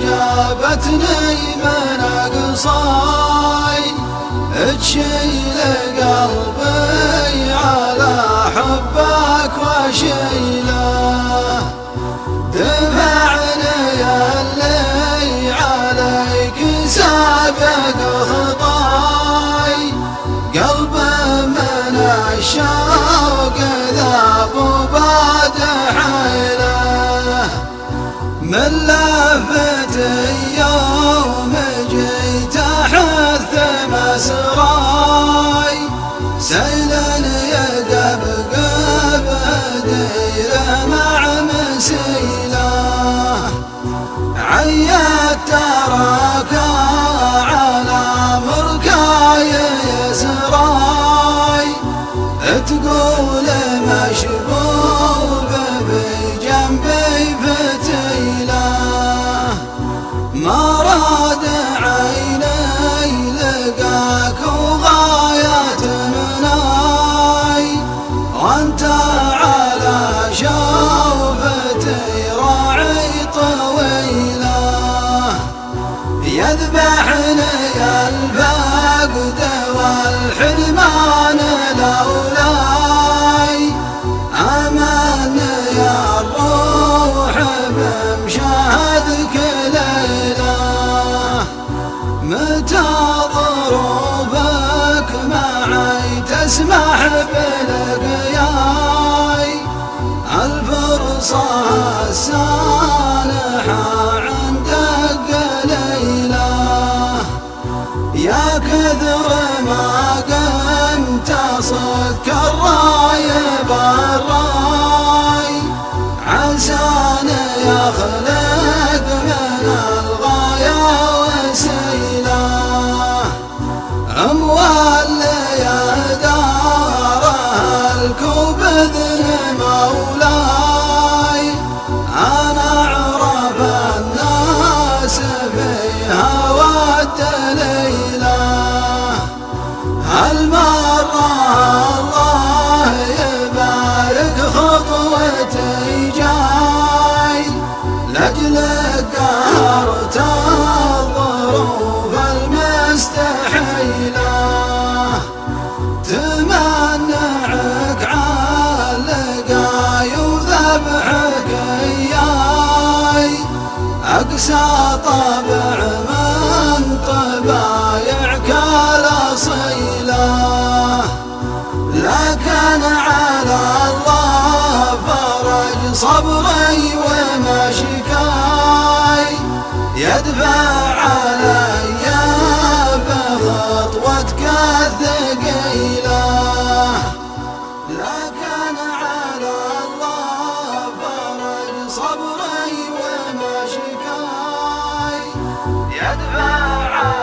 جابتني من اقصاي تشيل قلبي على حبك وشيله من لفت يوم جيت احث مسراي سيل يدبقب ديره مع مسيله عيت تراك على مركاي يسراي. تقول على شوفتي راعي طويلة. يذبحني الفقد والحرمان لولاي. أمان يا الروح بمشاهدك ليله متى ظروفك معي تسمح بلقياي الفرصة والدليلة هل مرة الله يبارك خطوتي جاي؟ لأجلك قهرت الظروف المستحيلة تمنعك علقاي وذبحك إياي. أقسى طبع من طبايعك الأصيلة لكن على الله فرج صبري ومشكاي يدفع علي بخطوتك الثقيلة لكن على الله فرج صبري علي